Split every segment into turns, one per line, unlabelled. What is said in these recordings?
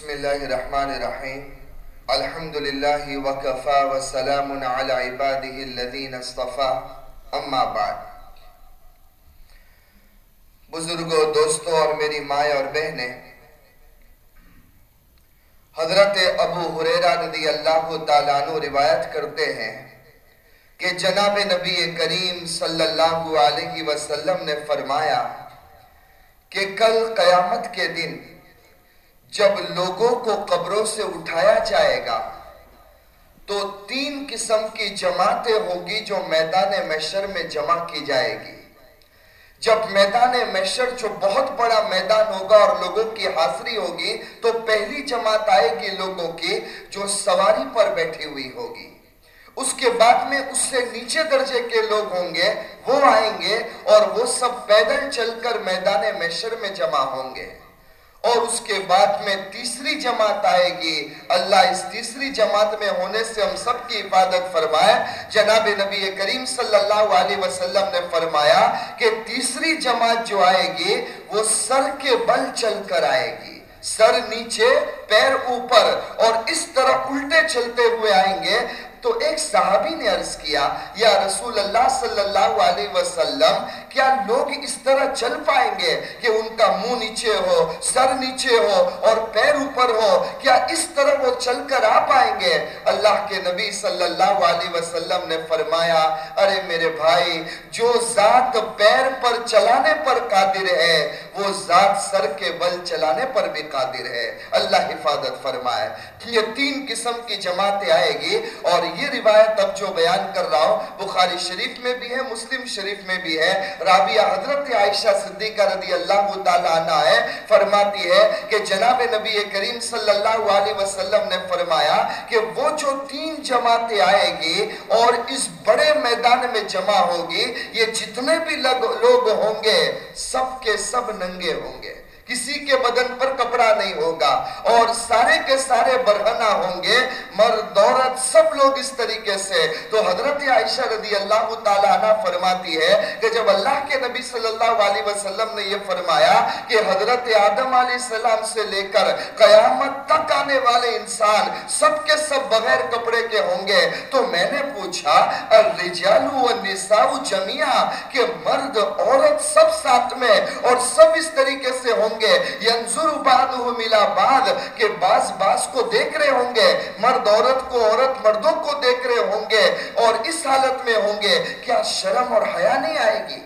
بسم اللہ الرحمن الرحیم۔ الحمدللہ وکفا وسلام علی عبادہ الذین اصطفا۔ اما بعد۔ بزرگوں دوستوں اور میری مائیں اور بہنیں، حضرت ابو حریرہ رضی اللہ تعالیٰ عنہ روایت کرتے ہیں کہ جناب نبی کریم صلی اللہ علیہ وسلم نے فرمایا کہ کل قیامت کے دن جب لوگوں کو قبروں سے اٹھایا جائے گا، تو تین قسم کی جماعتیں ہوگی جو میدان محشر میں جمع کی جائے گی۔ جب میدان محشر، جو بہت بڑا میدان ہوگا اور لوگوں کی حاضری ہوگی، تو پہلی جماعت آئے گی لوگوں کی جو سواری پر بیٹھی ہوئی ہوگی۔ اس کے بعد میں اس سے نیچے درجے کے لوگ ہوں گے، وہ آئیں گے اور وہ سب پیدل چل کر میدان محشر میں جمع ہوں گے۔ اور اس کے بعد میں تیسری جماعت آئے گی۔ اللہ اس تیسری جماعت میں ہونے سے ہم سب کی عبادت فرمائے۔ جناب نبی کریم صلی اللہ علیہ وسلم نے فرمایا کہ تیسری جماعت جو آئے گی، وہ سر کے بل چل کر آئے گی۔ سر نیچے، پیر اوپر اور اس طرح الٹے چلتے ہوئے آئیں گے۔ تو ایک صحابی نے عرض کیا، یا رسول اللہ صلی اللہ علیہ وسلم، کیا لوگ اس طرح چل پائیں گے کہ ان کا منہ نیچے ہو، سر نیچے ہو اور پیر اوپر ہو؟ کیا اس طرح وہ چل کر آ پائیں گے؟ اللہ کے نبی صلی اللہ علیہ وسلم نے فرمایا، ارے میرے بھائی، جو ذات پیر پر چلانے پر قادر ہے، وہ ذات سر کے بل چلانے پر بھی قادر ہے۔ اللہ حفاظت فرمائے۔ یہ تین قسم کی جماعتیں آئے گی اور یہ روایت اب جو بیان کر رہا ہوں، بخاری شریف میں بھی ہے، مسلم شریف میں بھی ہے۔ رابعہ حضرت عائشہ صدیقہ رضی اللہ تعالیٰ عنہ ہے، فرماتی ہے کہ جناب نبی کریم صلی اللہ علیہ وسلم نے فرمایا کہ وہ جو تین جماعتیں آئے گی اور اس بڑے میدان میں جمع ہوگی، یہ جتنے بھی لوگ ہوں گے، سب کے سب ننگے ہوں گے۔ کسی کے بدن پر کپڑا نہیں ہوگا اور سارے کے سارے برہنہ ہوں گے، مرد، عورت، سب لوگ اس طریقے سے۔ تو حضرت عائشہ رضی اللہ تعالیٰ عنہ فرماتی ہے کہ جب اللہ کے نبی صلی اللہ علیہ وسلم نے یہ فرمایا کہ حضرت آدم علیہ السلام سے لے کر قیامت تک آنے والے انسان سب کے سب بغیر کپڑے کے ہوں گے، تو میں نے پوچھا، الرجال والنساء جميعا کہ مرد، عورت سب ساتھ میں اور سب اس طریقے سے ہوں گے ینظر بعضهم الى بعض، کہ بعض بعض کو دیکھ رہے ہوں گے، مرد عورت کو عورت مردوں کو دیکھ رہے ہوں گے اور اس حالت میں ہوں گے، کیا شرم اور حیا نہیں آئے گی؟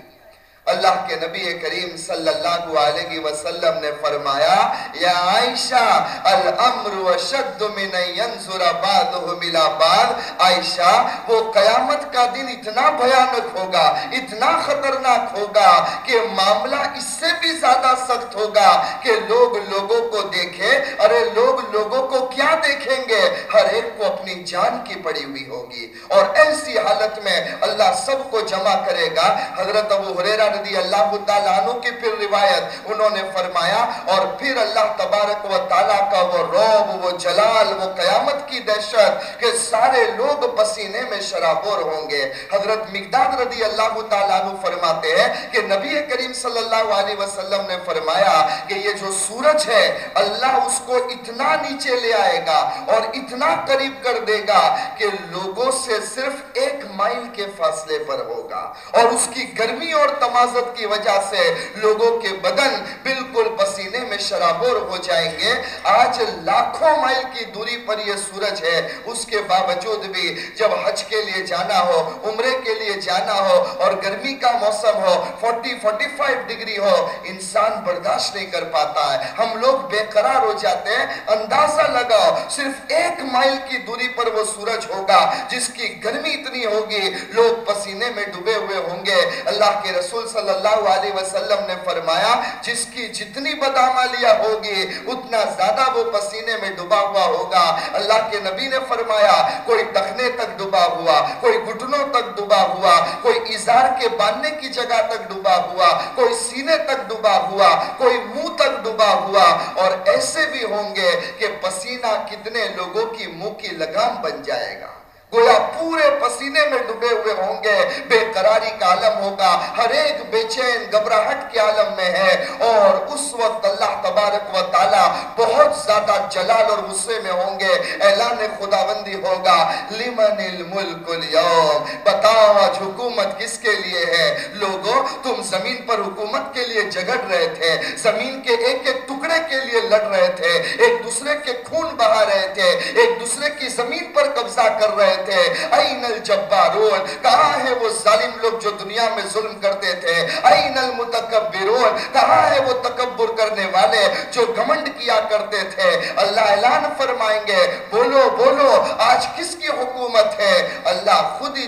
اللہ کے نبی کریم صلی اللہ علیہ وسلم نے فرمایا، یا عائشہ، الامر وشد من ینظر بعضه ملا بعض. عائشہ، وہ قیامت کا دن اتنا بھیانک ہوگا، اتنا خطرناک ہوگا کہ معاملہ اس سے بھی زیادہ سخت ہوگا کہ لوگ لوگوں کو دیکھیں ارے، لوگ لوگوں کو کیا دیکھیں گے؟ ہر ایک کو اپنی جان کی پڑی ہوئی ہوگی۔ اور ایسی حالت میں اللہ سب کو جمع کرے گا۔ حضرت ابو حریرہ رضی اللہ تعالیٰ عنہ کی پھر روایت۔ انہوں نے فرمایا، اور پھر اللہ تبارک و تعالیٰ کا وہ روب، وہ جلال، وہ قیامت کی دہشت کہ سارے لوگ پسینے میں شرابور ہوں گے۔ حضرت مقداد رضی اللہ تعالیٰ عنہ فرماتے ہیں کہ نبی کریم صلی اللہ علیہ وسلم نے فرمایا کہ یہ جو سورج ہے، اللہ اس کو اتنا نیچے لے آئے گا اور اتنا قریب کر دے گا کہ لوگوں سے صرف ایک مائل کے فاصلے پر ہوگا۔ اور اس کی گرمی اور تمام حفاظت کی وجہ سے لوگوں کے بدن بالکل پسینے میں شرابور ہو جائیں گے۔ آج لاکھوں مائل کی دوری پر یہ سورج ہے۔ اس کے باوجود بھی جب حج کے لیے جانا ہو، عمرے کے لیے جانا ہو اور گرمی کا موسم ہو 40-45 ڈگری ہو، انسان برداشت نہیں کر پاتا ہے۔ ہم لوگ بے قرار ہو جاتے ہیں۔ اندازہ لگاؤ، صرف ایک مائل کی دوری پر وہ سورج ہوگا جس کی گرمی اتنی ہوگی، لوگ پسینے میں ڈوبے ہوئے ہوں گے۔ اللہ کے رسول صلی اللہ علیہ وسلم نے فرمایا، جس کی جتنی بدعمالیہ ہوگی، اتنا زیادہ وہ پسینے میں ڈبا ہوا ہوگا۔ اللہ کے نبی نے فرمایا، کوئی تخنے تک ڈبا ہوا، کوئی گھٹنوں تک ڈبا ہوا، کوئی ازار کے باندھنے کی جگہ تک ڈبا ہوا، کوئی سینے تک ڈبا ہوا، کوئی منہ تک ڈبا ہوا۔ اور ایسے بھی ہوں گے کہ پسینہ کتنے لوگوں کی منہ کی لگام بن جائے گا۔ گویا پورے پسینے میں ڈبے ہوئے ہوں گے، بے قراری کا عالم ہوگا، ہر ایک بے چین گبراہٹ کے عالم میں ہے۔ اور اس وقت اللہ تبارک و تعالی بہت زیادہ جلال اور غصے میں ہوں گے۔ اعلان خداوندی ہوگا، لمن الملک اليوم بتاؤ آج حکومت کس کے لیے ہے؟ لوگوں تم زمین پر حکومت کے لیے جگڑ رہے تھے، زمین کے ایک ایک ٹکڑے کے لیے لڑ رہے تھے، ایک دوسرے کے خون بہا رہے تھے، ایک دوسرے کی زمین پر قبضہ کر رہے تھے این الجبارون؟ کہاں ہے وہ ظالم لوگ جو دنیا میں ظلم کرتے تھے؟ این المتکبرون، کہاں ہے وہ تکبر کرنے والے جو گمنڈ کیا کرتے تھے؟ اللہ اعلان فرمائیں گے، بولو بولو، آج کس کی حکومت ہے؟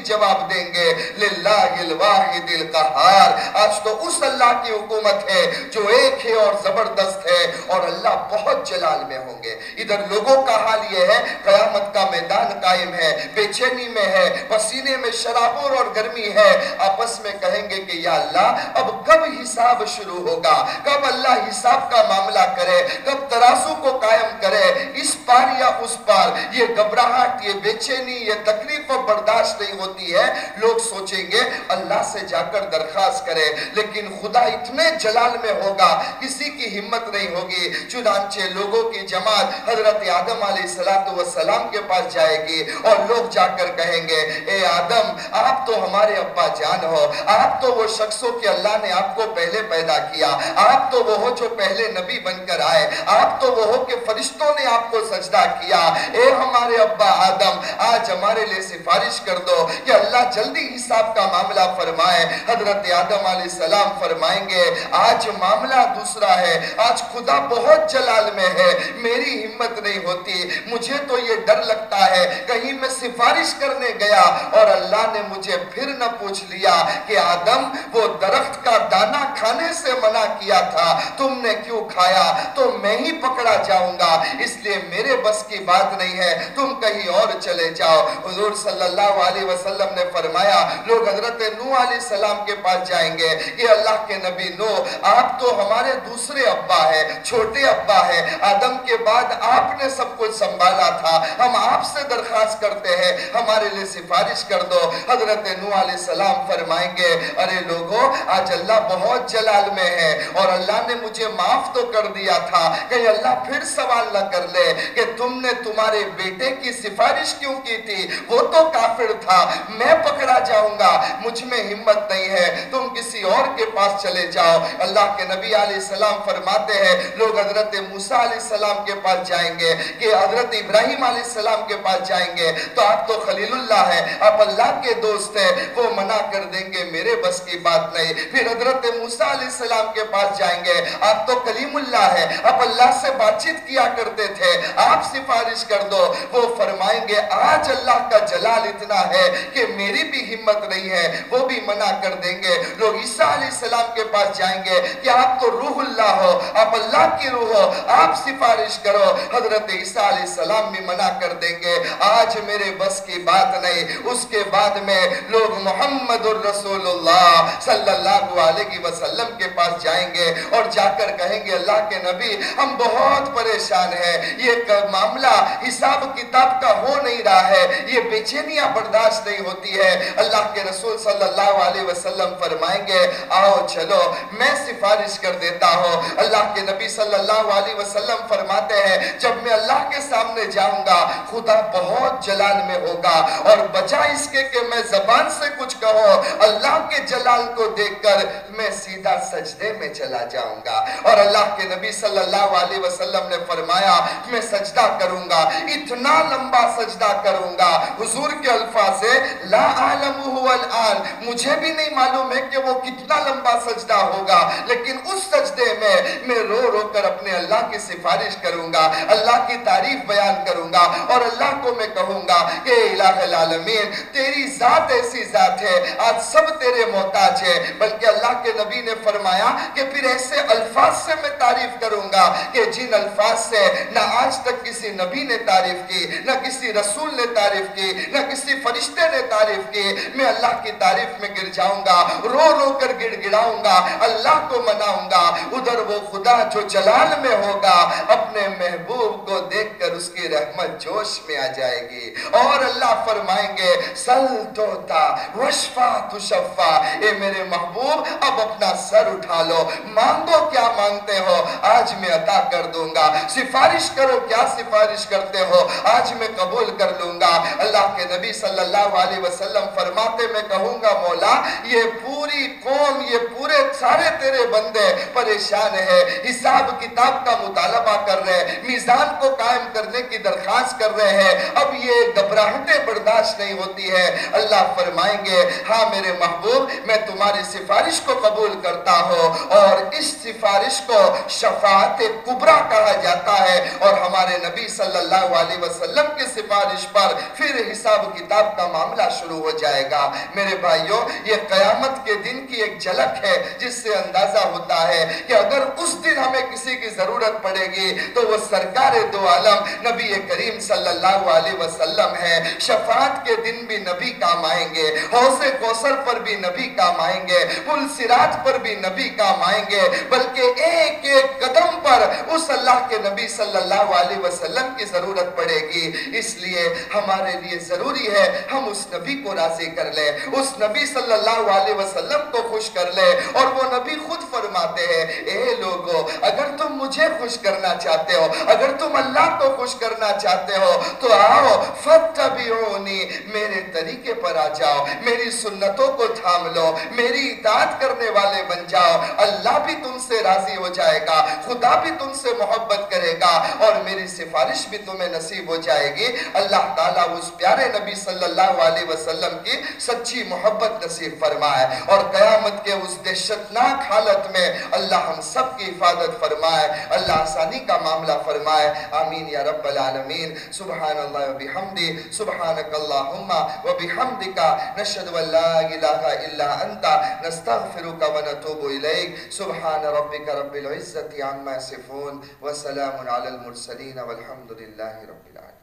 جواب دیں گے، للہ الواحد القہار۔ آج تو اس اللہ کی حکومت ہے جو ایک ہے اور زبردست ہے اور اللہ بہت جلال میں ہوں گے۔ ادھر لوگوں کا حال یہ ہے، قیامت کا میدان قائم ہے بے چینی میں ہے، پسینے میں شرابور اور گرمی ہے۔ آپس میں کہیں گے کہ یا اللہ، اب کب حساب شروع ہوگا؟ کب اللہ حساب کا معاملہ کرے؟ کب تراسو کو قائم کرے اس پار یا اس پار یہ گبراہٹ یہ بے چینی یہ تکلیف و برداشت نہیں ہوتی ہے لوگ سوچیں گے اللہ سے جا کر درخواست کرے لیکن خدا اتنے جلال میں ہوگا کسی کی ہمت نہیں ہوگی چنانچہ لوگوں کی جماعت حضرت آدم علیہ السلام کے پاس جائے گی اور لوگ جا کر کہیں گے اے آدم آپ تو ہمارے ابا جان ہو آپ تو وہ شخصوں کے اللہ نے آپ کو پہلے پیدا کیا آپ تو وہ ہو جو پہلے نبی بن کر آئے آپ تو وہ ہو کہ فرشتوں نے آپ کو سجدہ کیا۔ اے ہمارے ابا آدم، آج ہمارے لیے سفارش کر دو کہ اللہ جلدی حساب کا معاملہ فرمائے۔ حضرت آدم علیہ السلام فرمائیں گے، آج معاملہ دوسرا ہے، آج خدا بہت جلال میں ہے، میری ہمت نہیں ہوتی۔ مجھے تو یہ ڈر لگتا ہے، کہیں میں سفارش کرنے گیا اور اللہ نے مجھے پھر نہ پوچھ لیا کہ آدم، وہ درخت کا دانہ کھانے سے منع کیا تھا، تم نے کیوں کھایا؟ تو میں ہی پکڑا جاؤں گا اس لیے میرے بس کی بات نہیں ہے، تم کہیں اور چلے جاؤ۔ حضور صلی اللہ علیہ وسلم نے فرمایا، لوگ حضرت نو علیہ السلام کے پاس جائیں گے۔ کہ اللہ کے نبی نو آپ تو ہمارے دوسرے ابا ہے چھوٹے ابا ہے آدم کے بعد آپ نے سب کچھ سنبھالا تھا۔ ہم آپ سے درخواست کرتے ہیں، ہمارے لیے سفارش کر دو۔ حضرت نو علیہ السلام فرمائیں گے، ارے لوگوں، آج اللہ بہت جلال میں ہے اور اللہ نے مجھے معاف تو کر دیا تھا۔ کہ اللہ پھر سوال نہ کر لے کہ تم نے تمہارے بیٹے کی سفارش کیوں کی تھی؟ وہ تو کافر تھا، میں پکڑا جاؤں گا، مجھ میں ہمت نہیں ہے، تم کسی اور کے پاس چلے جاؤ۔ اللہ کے نبی علیہ السلام فرماتے ہیں، لوگ حضرت موسیٰ علیہ السلام کے پاس جائیں گے، کہ حضرت ابراہیم علیہ السلام کے پاس جائیں گے۔ تو آپ تو خلیل اللہ ہے آپ اللہ کے دوست ہیں، وہ منع کر دیں گے، میرے بس کی بات نہیں۔ پھر حضرت موسیٰ علیہ السلام کے پاس جائیں گے، آپ تو کلیم اللہ ہے آپ اللہ سے بات چیت کیا کرتے تھے، آپ سفارش کر دو۔ وہ فرمائیں گے، آج اللہ کا جلال اتنا ہے کہ میری بھی ہمت نہیں ہے، وہ بھی منع کر دیں گے۔ لوگ عیسیٰ علیہ السلام کے پاس جائیں گے کہ آپ تو روح اللہ ہو، آپ اللہ کی روح ہو، آپ سفارش کرو۔ حضرت عیسیٰ علیہ السلام بھی منع کر دیں گے، آج میرے بس کی بات نہیں۔ اس کے بعد میں لوگ محمد الرسول اللہ صلی اللہ علیہ وسلم کے پاس جائیں گے اور جا کر کہیں گے، اللہ کے نبی، ہم بہت بہت پریشان ہیں یہ معاملہ حساب کتاب کا ہو نہیں رہا ہے۔ یہ بے چینیاں برداشت نہیں ہوتی ہے۔ اللہ کے رسول صلی اللہ علیہ وسلم فرمائیں گے، آؤ چلو، میں سفارش کر دیتا ہوں۔ اللہ کے نبی صلی اللہ علیہ وسلم فرماتے ہیں، جب میں اللہ کے سامنے جاؤں گا، خدا بہت جلال میں ہوگا۔ اور بجا اس کے کہ میں زبان سے کچھ کہوں، اللہ کے جلال کو دیکھ کر میں سیدھا سجدے میں چلا جاؤں گا۔ اور اللہ کے نبی صلی اللہ علیہ علیہ وسلم نے فرمایا، میں سجدہ کروں گا، اتنا لمبا سجدہ کروں گا۔ حضور کے الفاظ ہے لا عالم هو الان مجھے بھی نہیں معلوم ہے کہ وہ کتنا لمبا سجدہ ہوگا، لیکن اس سجدے میں میں رو رو کر اپنے اللہ کی سفارش کروں گا، اللہ کی تعریف بیان کروں گا، اور اللہ کو میں کہوں گا کہ الہ العالمین، تیری ذات ایسی ذات ہے، آج سب تیرے محتاج ہے بلکہ اللہ کے نبی نے فرمایا کہ پھر ایسے الفاظ سے میں تعریف کروں گا کہ جن الفاظ سے، نہ آج تک کسی نبی نے تعریف کی، نہ کسی رسول نے تعریف کی، نہ کسی فرشتے نے تعریف کی۔ میں اللہ کی تعریف میں گر جاؤں گا، رو رو کر گڑ گڑاؤں گا، اللہ کو مناؤں گا۔ ادھر وہ خدا جو جلال میں ہوگا، اپنے محبوب کو دیکھ کر اس کی رحمت جوش میں آ جائے گی۔ اور اللہ فرمائیں گے، سل توتا وشفا تشفا۔ اے میرے محبوب، اب اپنا سر اٹھا لو۔ مانگو کیا مانگتے ہو؟ آج میں عطا کر دوں گا۔ سفارش کرو کیا سفارش کرتے ہو؟ آج میں قبول کر لوں گا۔ اللہ کے نبی صلی اللہ علیہ وسلم فرماتے، میں کہوں گا، مولا، یہ پوری قوم یہ پورے سارے تیرے بندے پریشان ہے حساب کتاب کا مطالبہ کر رہے میزان کو قائم کرنے کی درخواست کر رہے ہیں۔ اب یہ گھبراہٹیں برداشت نہیں ہوتی ہے اللہ فرمائیں گے ہاں میرے محبوب، میں تمہاری سفارش کو قبول کرتا ہوں اور اس سفارش کو شفاعت کبرا کہا جاتا ہے اور ہمارے نبی صلی اللہ علیہ وسلم کی سفارش پر پھر حساب کتاب کا معاملہ شروع ہو جائے گا۔ میرے بھائیوں، یہ قیامت کے دن کی ایک جھلک ہے، جس سے اندازہ ہوتا ہے کہ اگر اس دن ہمیں کسی کی ضرورت پڑے گی، تو وہ سرکار دو عالم نبی کریم صلی اللہ علیہ وسلم ہے شفاعت کے دن بھی نبی کام آئیں گے حوث کوسر پر بھی نبی کام آئیں گے، پل سراج پر بھی نبی کام آئیں گے۔ بلکہ ایک ایک قدم پر اس اللہ کے نبی صلی اللہ علیہ وسلم کی ضرورت پڑے گی۔ اس لیے ہمارے لیے ضروری ہے، ہم اس نبی کو راضی کر لیں۔ اس نبی صلی اللہ علیہ وسلم کو خوش خوش کر لیں اور وہ نبی خود فرماتے ہیں، اے لوگو، اگر تم مجھے خوش کرنا چاہتے ہو، اگر تم اللہ کو خوش کرنا چاہتے ہو، تو آؤ فتبعونی میرے طریقے پر آ جاؤ، میری سنتوں کو تھام لو، میری اطاعت کرنے والے بن جاؤ، اللہ بھی تم سے راضی ہو جائے گا، خدا بھی تم سے محبت کرے گا، اور میری سفارش بھی تمہیں نصیب ہو جائے گی۔ اللہ تعالیٰ اس پیارے نبی صلی اللہ علیہ وسلم کی سچی محبت نصیب فرمائے۔ اور قیامت قیامت کے اس دہشتناک حالت میں اللہ ہم سب کی حفاظت فرمائے، اللہ آسانی کا معاملہ فرمائے۔ آمین یا رب العالمین۔ سبحان اللہ و بحمدی، سبحانک اللہم و بحمدکا نشد و لا الہ الا انتا نستغفرک و نتوب الیک۔ سبحان ربک رب العزت عما صفون و سلام علی المرسلین والحمد للہ رب العالمين